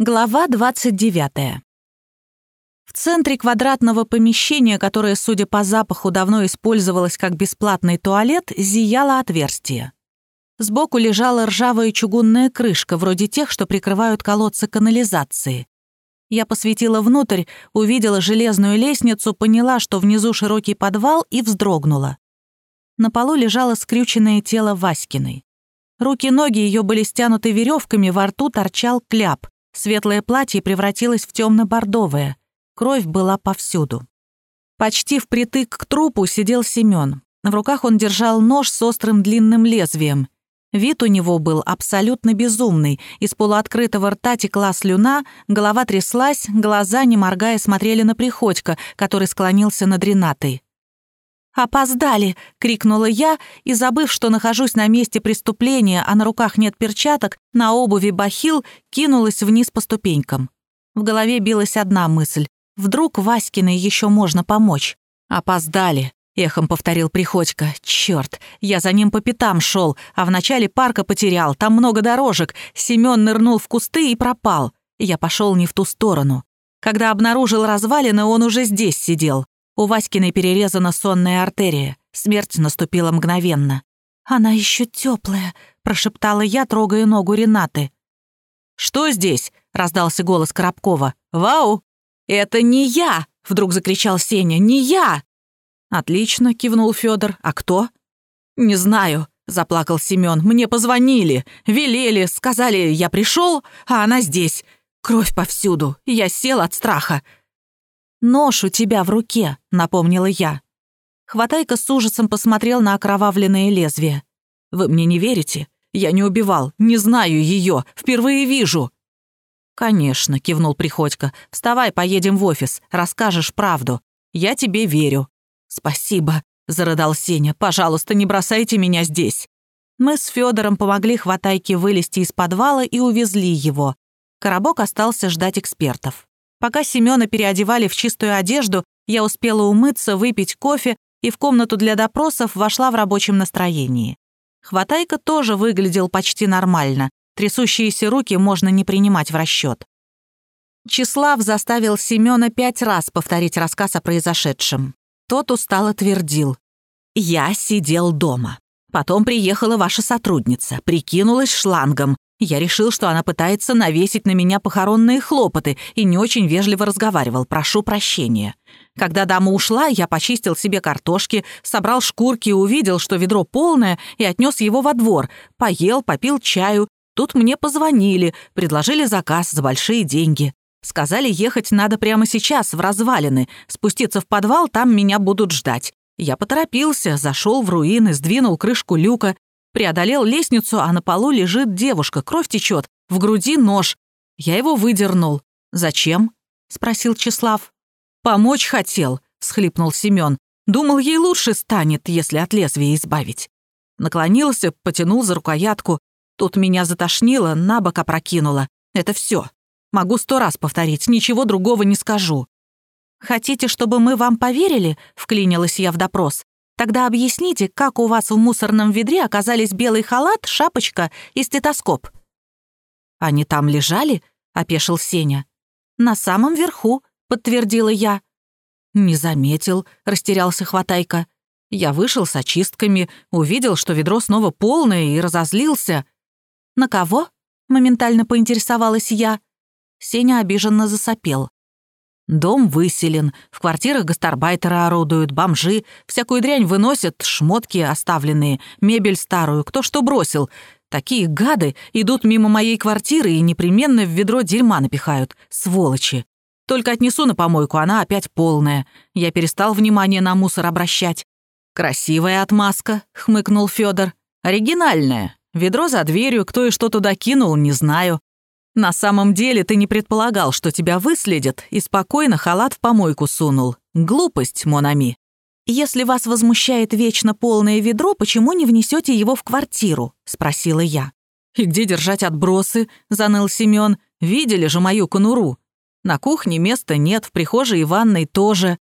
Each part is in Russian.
Глава 29. В центре квадратного помещения, которое, судя по запаху, давно использовалось как бесплатный туалет, зияло отверстие. Сбоку лежала ржавая чугунная крышка, вроде тех, что прикрывают колодцы канализации. Я посветила внутрь, увидела железную лестницу, поняла, что внизу широкий подвал и вздрогнула. На полу лежало скрюченное тело Васькиной. Руки-ноги ее были стянуты веревками, во рту торчал кляп. Светлое платье превратилось в темно-бордовое. Кровь была повсюду. Почти впритык к трупу сидел Семен. В руках он держал нож с острым длинным лезвием. Вид у него был абсолютно безумный. Из полуоткрытого рта текла слюна, голова тряслась, глаза, не моргая, смотрели на Приходько, который склонился над Ренатой. «Опоздали!» — крикнула я, и, забыв, что нахожусь на месте преступления, а на руках нет перчаток, на обуви бахил, кинулась вниз по ступенькам. В голове билась одна мысль. Вдруг Васькиной еще можно помочь? «Опоздали!» — эхом повторил Приходько. «Черт, я за ним по пятам шел, а в начале парка потерял, там много дорожек. Семен нырнул в кусты и пропал. Я пошел не в ту сторону. Когда обнаружил развалины, он уже здесь сидел. У Васькиной перерезана сонная артерия. Смерть наступила мгновенно. «Она еще теплая», — прошептала я, трогая ногу Ренаты. «Что здесь?» — раздался голос Коробкова. «Вау! Это не я!» — вдруг закричал Сеня. «Не я!» «Отлично», — кивнул Федор. «А кто?» «Не знаю», — заплакал Семен. «Мне позвонили, велели, сказали, я пришел, а она здесь. Кровь повсюду. Я сел от страха. «Нож у тебя в руке», — напомнила я. Хватайка с ужасом посмотрел на окровавленное лезвие. «Вы мне не верите? Я не убивал, не знаю ее, впервые вижу». «Конечно», — кивнул Приходько. «Вставай, поедем в офис, расскажешь правду. Я тебе верю». «Спасибо», — зарыдал Сеня. «Пожалуйста, не бросайте меня здесь». Мы с Федором помогли Хватайке вылезти из подвала и увезли его. Коробок остался ждать экспертов. Пока Семёна переодевали в чистую одежду, я успела умыться, выпить кофе и в комнату для допросов вошла в рабочем настроении. Хватайка тоже выглядел почти нормально. Трясущиеся руки можно не принимать в расчет. Числав заставил Семёна пять раз повторить рассказ о произошедшем. Тот устало твердил. «Я сидел дома. Потом приехала ваша сотрудница, прикинулась шлангом, я решил, что она пытается навесить на меня похоронные хлопоты и не очень вежливо разговаривал, прошу прощения. Когда дама ушла, я почистил себе картошки, собрал шкурки и увидел, что ведро полное, и отнес его во двор. Поел, попил чаю. Тут мне позвонили, предложили заказ за большие деньги. Сказали, ехать надо прямо сейчас, в развалины. Спуститься в подвал, там меня будут ждать. Я поторопился, зашел в руины, сдвинул крышку люка, Преодолел лестницу, а на полу лежит девушка, кровь течет, в груди нож. Я его выдернул. «Зачем?» — спросил Числав. «Помочь хотел», — всхлипнул Семен. «Думал, ей лучше станет, если от лезвия избавить». Наклонился, потянул за рукоятку. Тут меня затошнило, на бок опрокинуло. Это все. Могу сто раз повторить, ничего другого не скажу. «Хотите, чтобы мы вам поверили?» — вклинилась я в допрос. Тогда объясните, как у вас в мусорном ведре оказались белый халат, шапочка и стетоскоп?» «Они там лежали?» — опешил Сеня. «На самом верху», — подтвердила я. «Не заметил», — растерялся Хватайка. Я вышел с очистками, увидел, что ведро снова полное, и разозлился. «На кого?» — моментально поинтересовалась я. Сеня обиженно засопел. Дом выселен, в квартирах гастарбайтеры орудуют, бомжи, всякую дрянь выносят, шмотки оставленные, мебель старую, кто что бросил. Такие гады идут мимо моей квартиры и непременно в ведро дерьма напихают. Сволочи. Только отнесу на помойку, она опять полная. Я перестал внимание на мусор обращать. «Красивая отмазка», — хмыкнул Федор. «Оригинальная. Ведро за дверью, кто и что туда кинул, не знаю. На самом деле ты не предполагал, что тебя выследят, и спокойно халат в помойку сунул. Глупость, Монами. «Если вас возмущает вечно полное ведро, почему не внесете его в квартиру?» — спросила я. «И где держать отбросы?» — заныл Семен. «Видели же мою конуру? На кухне места нет, в прихожей и ванной тоже».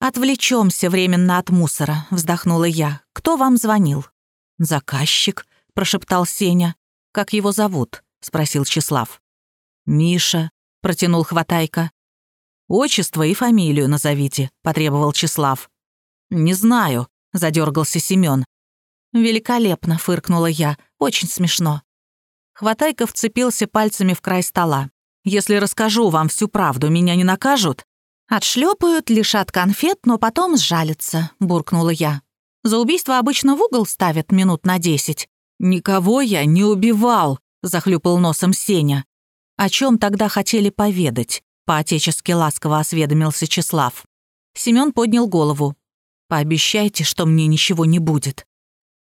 «Отвлечемся временно от мусора», — вздохнула я. «Кто вам звонил?» «Заказчик», — прошептал Сеня. «Как его зовут?» — спросил Числав. «Миша», — протянул Хватайка. «Отчество и фамилию назовите», — потребовал Числав. «Не знаю», — задергался Семен. «Великолепно», — фыркнула я. «Очень смешно». Хватайка вцепился пальцами в край стола. «Если расскажу вам всю правду, меня не накажут?» «Отшлепают, лишат конфет, но потом сжалятся», — буркнула я. «За убийство обычно в угол ставят минут на десять». «Никого я не убивал», — захлюпал носом Сеня. «О чем тогда хотели поведать?» — поотечески ласково осведомился Числав. Семён поднял голову. «Пообещайте, что мне ничего не будет».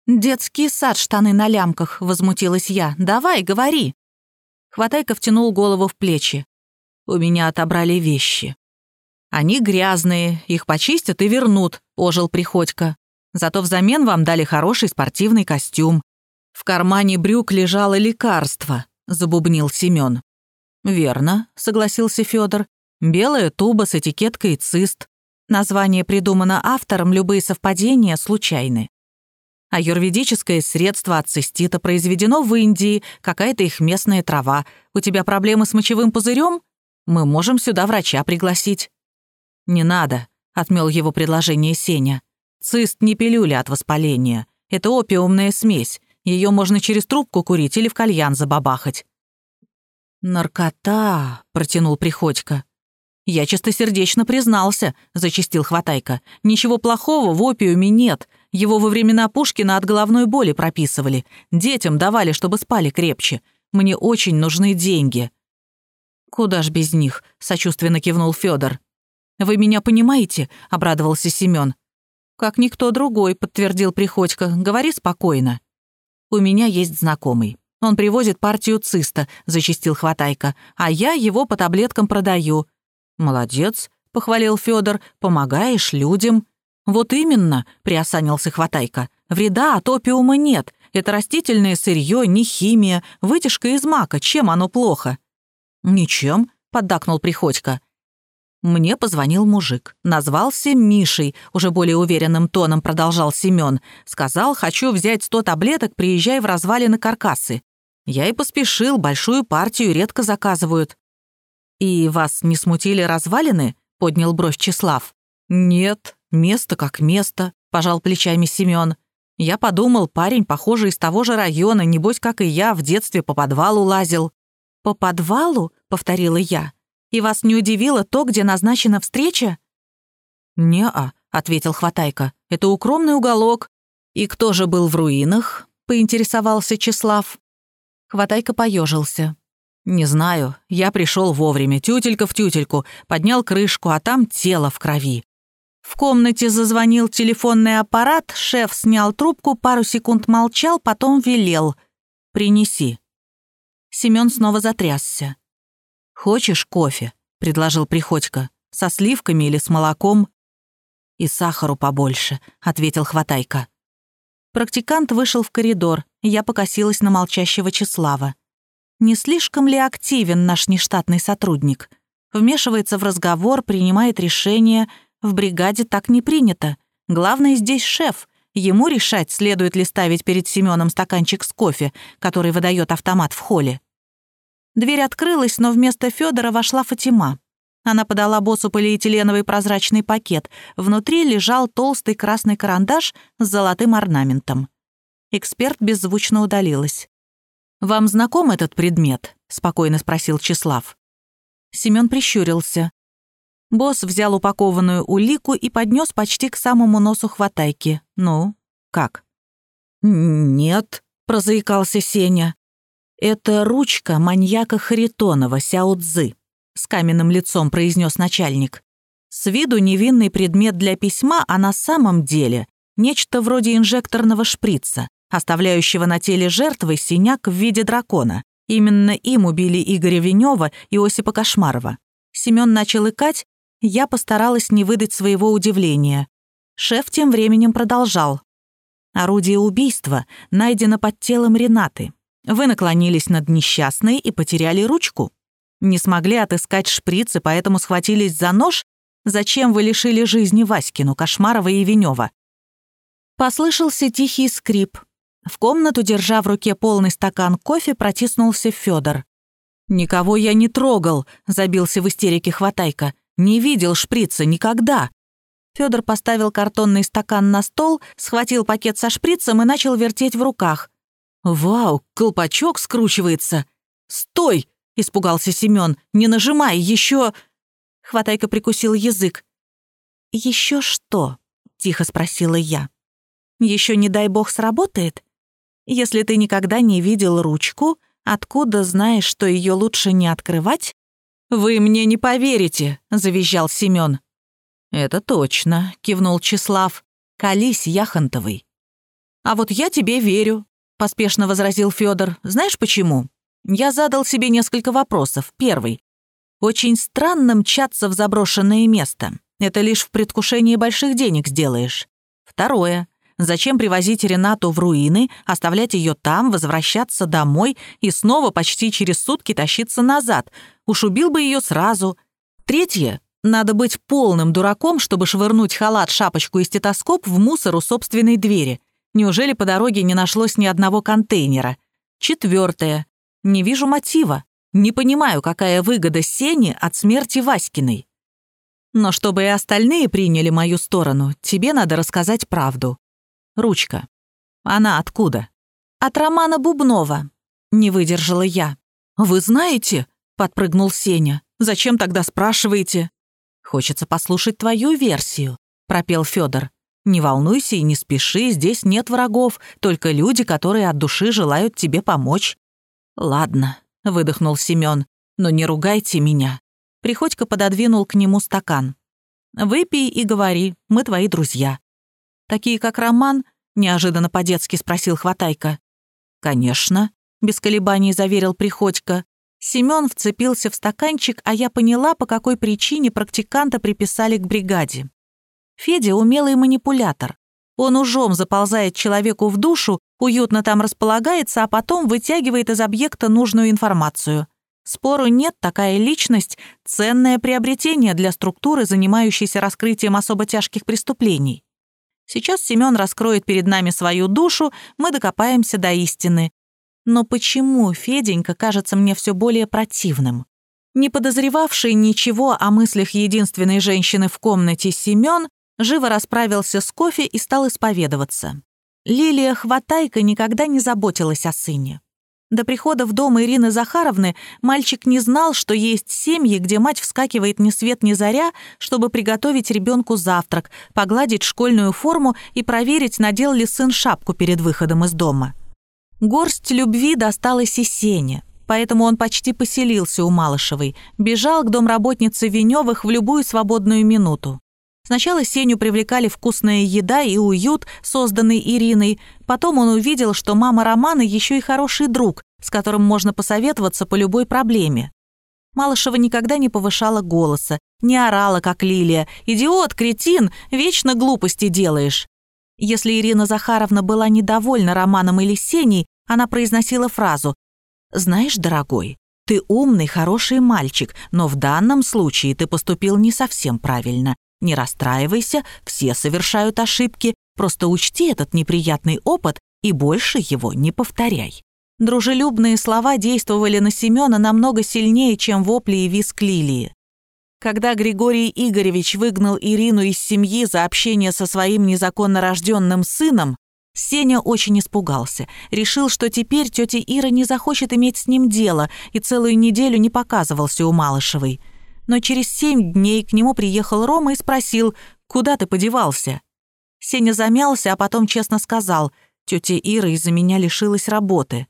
«Детский сад, штаны на лямках», — возмутилась я. «Давай, говори». Хватайка втянул голову в плечи. «У меня отобрали вещи». «Они грязные, их почистят и вернут», — ожил Приходько. «Зато взамен вам дали хороший спортивный костюм. В кармане брюк лежало лекарство», — забубнил Семён. «Верно», — согласился Федор. «Белая туба с этикеткой «цист». Название придумано автором, любые совпадения случайны. А юрведическое средство от цистита произведено в Индии, какая-то их местная трава. У тебя проблемы с мочевым пузырем? Мы можем сюда врача пригласить». «Не надо», — отмел его предложение Сеня. «Цист не пилюля от воспаления. Это опиумная смесь. Ее можно через трубку курить или в кальян забабахать». «Наркота», — протянул Приходько. «Я чистосердечно признался», — зачистил Хватайка. «Ничего плохого в опиуме нет. Его во времена Пушкина от головной боли прописывали. Детям давали, чтобы спали крепче. Мне очень нужны деньги». «Куда ж без них?» — сочувственно кивнул Федор. «Вы меня понимаете?» — обрадовался Семен. «Как никто другой», — подтвердил Приходько. «Говори спокойно». «У меня есть знакомый. Он привозит партию циста», — зачистил Хватайка. «А я его по таблеткам продаю». «Молодец», — похвалил Федор. «Помогаешь людям». «Вот именно», — приосанился Хватайка. «Вреда от опиума нет. Это растительное сырье, не химия, вытяжка из мака. Чем оно плохо?» «Ничем», — поддакнул Приходько. Мне позвонил мужик. Назвался Мишей, уже более уверенным тоном продолжал Семен. Сказал, хочу взять сто таблеток, приезжай в развалины каркасы. Я и поспешил, большую партию редко заказывают. «И вас не смутили развалины?» — поднял бровь Числав. «Нет, место как место», — пожал плечами Семен. «Я подумал, парень, похожий из того же района, небось, как и я, в детстве по подвалу лазил». «По подвалу?» — повторила я. И вас не удивило то, где назначена встреча?» «Не-а», — ответил Хватайка. «Это укромный уголок. И кто же был в руинах?» — поинтересовался Числав. Хватайка поежился. «Не знаю. Я пришел вовремя, тютелька в тютельку, поднял крышку, а там тело в крови». В комнате зазвонил телефонный аппарат, шеф снял трубку, пару секунд молчал, потом велел. «Принеси». Семён снова затрясся. «Хочешь кофе?» — предложил Приходько. «Со сливками или с молоком?» «И сахару побольше», — ответил Хватайка. Практикант вышел в коридор, я покосилась на молчащего Числава. Не слишком ли активен наш нештатный сотрудник? Вмешивается в разговор, принимает решения. В бригаде так не принято. Главное здесь шеф. Ему решать, следует ли ставить перед Семеном стаканчик с кофе, который выдает автомат в холле. Дверь открылась, но вместо Федора вошла Фатима. Она подала боссу полиэтиленовый прозрачный пакет. Внутри лежал толстый красный карандаш с золотым орнаментом. Эксперт беззвучно удалилась. «Вам знаком этот предмет?» — спокойно спросил Числав. Семён прищурился. Босс взял упакованную улику и поднес почти к самому носу хватайки. «Ну, как?» «Нет», — прозаикался Сеня. «Это ручка маньяка Харитонова, Сяо Цзы», — с каменным лицом произнес начальник. «С виду невинный предмет для письма, а на самом деле нечто вроде инжекторного шприца, оставляющего на теле жертвы синяк в виде дракона. Именно им убили Игоря Венева и Осипа Кошмарова. Семен начал икать, я постаралась не выдать своего удивления. Шеф тем временем продолжал. Орудие убийства найдено под телом Ренаты. Вы наклонились над несчастной и потеряли ручку. Не смогли отыскать шприц и поэтому схватились за нож? Зачем вы лишили жизни Васькину, Кошмарова и Венева? Послышался тихий скрип. В комнату, держа в руке полный стакан кофе, протиснулся Федор. «Никого я не трогал», — забился в истерике Хватайка. «Не видел шприца никогда». Федор поставил картонный стакан на стол, схватил пакет со шприцем и начал вертеть в руках. «Вау, колпачок скручивается!» «Стой!» — испугался Семен. «Не нажимай, еще...» Хватайка прикусил язык. «Еще что?» — тихо спросила я. «Еще, не дай бог, сработает? Если ты никогда не видел ручку, откуда знаешь, что ее лучше не открывать?» «Вы мне не поверите», — завизжал Семен. «Это точно», — кивнул Числав. «Колись, Яхонтовый». «А вот я тебе верю», — поспешно возразил Федор. «Знаешь почему?» Я задал себе несколько вопросов. Первый. Очень странно мчаться в заброшенное место. Это лишь в предвкушении больших денег сделаешь. Второе. Зачем привозить Ренату в руины, оставлять ее там, возвращаться домой и снова почти через сутки тащиться назад? Уж убил бы ее сразу. Третье. Надо быть полным дураком, чтобы швырнуть халат, шапочку и стетоскоп в мусор у собственной двери. Неужели по дороге не нашлось ни одного контейнера? Четвертое. Не вижу мотива. Не понимаю, какая выгода Сене от смерти Васькиной. Но чтобы и остальные приняли мою сторону, тебе надо рассказать правду. Ручка. Она откуда? От Романа Бубнова. Не выдержала я. Вы знаете? Подпрыгнул Сеня. Зачем тогда спрашиваете? Хочется послушать твою версию, пропел Федор. Не волнуйся и не спеши, здесь нет врагов, только люди, которые от души желают тебе помочь. Ладно, выдохнул Семен, но не ругайте меня. Приходько пододвинул к нему стакан. «Выпей и говори, мы твои друзья». «Такие, как Роман?» — неожиданно по-детски спросил Хватайка. «Конечно», — без колебаний заверил Приходько. Семён вцепился в стаканчик, а я поняла, по какой причине практиканта приписали к бригаде. Федя — умелый манипулятор. Он ужом заползает человеку в душу, уютно там располагается, а потом вытягивает из объекта нужную информацию. Спору нет, такая личность — ценное приобретение для структуры, занимающейся раскрытием особо тяжких преступлений. Сейчас Семён раскроет перед нами свою душу, мы докопаемся до истины. Но почему Феденька кажется мне все более противным? Не подозревавший ничего о мыслях единственной женщины в комнате Семён живо расправился с кофе и стал исповедоваться. Лилия Хватайка никогда не заботилась о сыне. До прихода в дом Ирины Захаровны мальчик не знал, что есть семьи, где мать вскакивает ни свет ни заря, чтобы приготовить ребенку завтрак, погладить школьную форму и проверить, надел ли сын шапку перед выходом из дома. Горсть любви досталась и Сене, поэтому он почти поселился у Малышевой, бежал к домработнице Венёвых в любую свободную минуту. Сначала Сеню привлекали вкусная еда и уют, созданный Ириной. Потом он увидел, что мама Романа еще и хороший друг, с которым можно посоветоваться по любой проблеме. Малышева никогда не повышала голоса, не орала, как Лилия. «Идиот, кретин, вечно глупости делаешь». Если Ирина Захаровна была недовольна Романом или Сеней, она произносила фразу «Знаешь, дорогой, ты умный, хороший мальчик, но в данном случае ты поступил не совсем правильно. Не расстраивайся, все совершают ошибки, просто учти этот неприятный опыт и больше его не повторяй. Дружелюбные слова действовали на Семена намного сильнее, чем вопли и визг Лилии. Когда Григорий Игоревич выгнал Ирину из семьи за общение со своим незаконно рожденным сыном, Сеня очень испугался. Решил, что теперь тетя Ира не захочет иметь с ним дело и целую неделю не показывался у Малышевой но через семь дней к нему приехал Рома и спросил, «Куда ты подевался?» Сеня замялся, а потом честно сказал, «Тетя Ира из-за меня лишилась работы».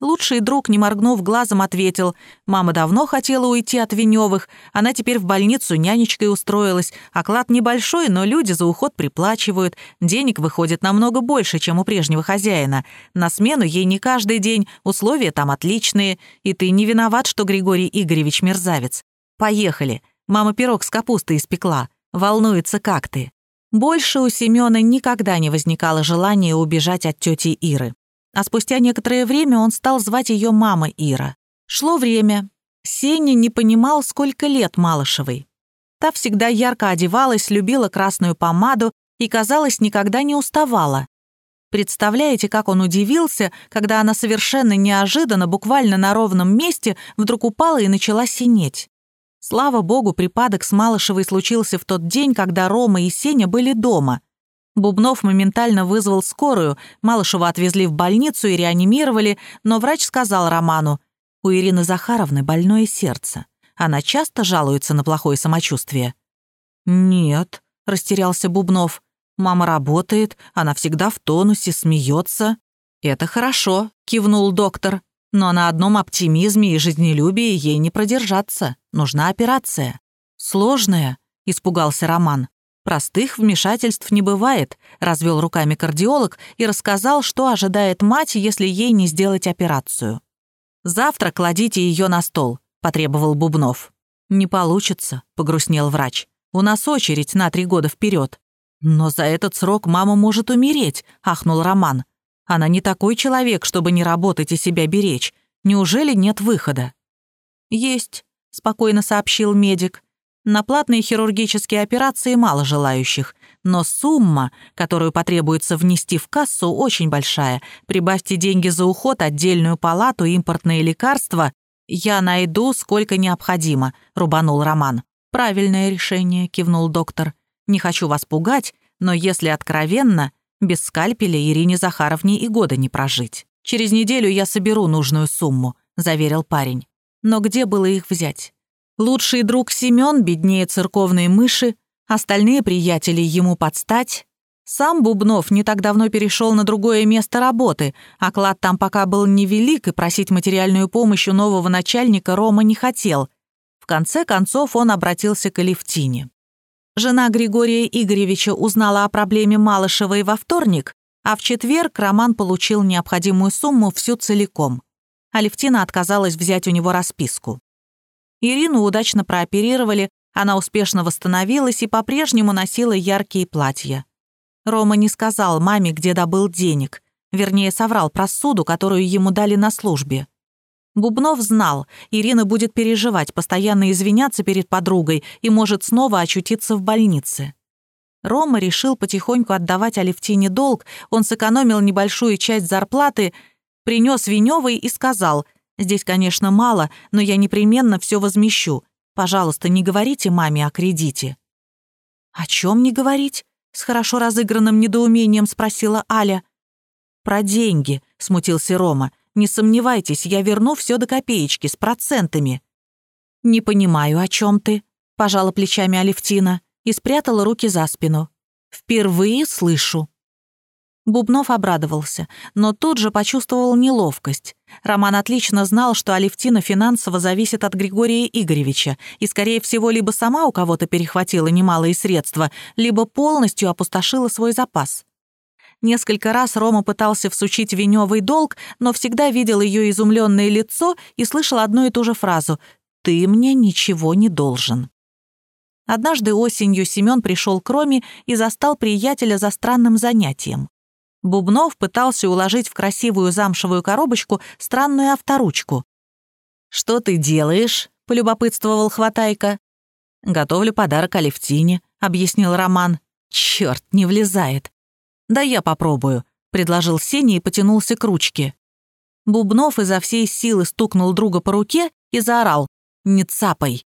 Лучший друг, не моргнув глазом, ответил, «Мама давно хотела уйти от Венёвых, она теперь в больницу нянечкой устроилась, оклад небольшой, но люди за уход приплачивают, денег выходит намного больше, чем у прежнего хозяина. На смену ей не каждый день, условия там отличные, и ты не виноват, что Григорий Игоревич мерзавец. Поехали. Мама пирог с капустой испекла. Волнуется, как ты. Больше у Семёна никогда не возникало желания убежать от тети Иры. А спустя некоторое время он стал звать ее мама Ира. Шло время. Сеня не понимал, сколько лет Малышевой. Та всегда ярко одевалась, любила красную помаду и, казалось, никогда не уставала. Представляете, как он удивился, когда она совершенно неожиданно, буквально на ровном месте, вдруг упала и начала синеть. Слава богу, припадок с Малышевой случился в тот день, когда Рома и Сеня были дома. Бубнов моментально вызвал скорую, Малышева отвезли в больницу и реанимировали, но врач сказал Роману, «У Ирины Захаровны больное сердце. Она часто жалуется на плохое самочувствие?» «Нет», — растерялся Бубнов. Мама работает, она всегда в тонусе, смеется. «Это хорошо», — кивнул доктор. «Но на одном оптимизме и жизнелюбии ей не продержаться. Нужна операция». «Сложная», — испугался Роман. «Простых вмешательств не бывает», — развел руками кардиолог и рассказал, что ожидает мать, если ей не сделать операцию. «Завтра кладите ее на стол», — потребовал Бубнов. «Не получится», — погрустнел врач. «У нас очередь на три года вперед. «Но за этот срок мама может умереть», — ахнул Роман. «Она не такой человек, чтобы не работать и себя беречь. Неужели нет выхода?» «Есть», — спокойно сообщил медик. «На платные хирургические операции мало желающих, но сумма, которую потребуется внести в кассу, очень большая. Прибавьте деньги за уход, отдельную палату, импортные лекарства. Я найду, сколько необходимо», — рубанул Роман. «Правильное решение», — кивнул доктор. Не хочу вас пугать, но если откровенно, без скальпеля Ирине Захаровне и года не прожить. Через неделю я соберу нужную сумму», — заверил парень. Но где было их взять? Лучший друг Семён, беднее церковной мыши, остальные приятели ему подстать. Сам Бубнов не так давно перешел на другое место работы, оклад там пока был невелик, и просить материальную помощь у нового начальника Рома не хотел. В конце концов он обратился к Алевтине. Жена Григория Игоревича узнала о проблеме Малышевой во вторник, а в четверг Роман получил необходимую сумму всю целиком. Алевтина отказалась взять у него расписку. Ирину удачно прооперировали, она успешно восстановилась и по-прежнему носила яркие платья. Рома не сказал маме, где добыл денег, вернее, соврал про суду, которую ему дали на службе. Бубнов знал, Ирина будет переживать, постоянно извиняться перед подругой и может снова очутиться в больнице. Рома решил потихоньку отдавать Алевтине долг, он сэкономил небольшую часть зарплаты, принес Венёвой и сказал, «Здесь, конечно, мало, но я непременно все возмещу. Пожалуйста, не говорите маме о кредите». «О чем не говорить?» — с хорошо разыгранным недоумением спросила Аля. «Про деньги», — смутился Рома. Не сомневайтесь, я верну все до копеечки, с процентами». «Не понимаю, о чем ты», — пожала плечами Алевтина и спрятала руки за спину. «Впервые слышу». Бубнов обрадовался, но тут же почувствовал неловкость. Роман отлично знал, что Алевтина финансово зависит от Григория Игоревича и, скорее всего, либо сама у кого-то перехватила немалые средства, либо полностью опустошила свой запас. Несколько раз Рома пытался всучить Венёвый долг, но всегда видел ее изумленное лицо и слышал одну и ту же фразу «Ты мне ничего не должен». Однажды осенью Семён пришел к Роме и застал приятеля за странным занятием. Бубнов пытался уложить в красивую замшевую коробочку странную авторучку. «Что ты делаешь?» — полюбопытствовал Хватайка. «Готовлю подарок Алевтине», — объяснил Роман. «Чёрт, не влезает. «Да я попробую», — предложил Сеня и потянулся к ручке. Бубнов изо всей силы стукнул друга по руке и заорал «Не цапай!».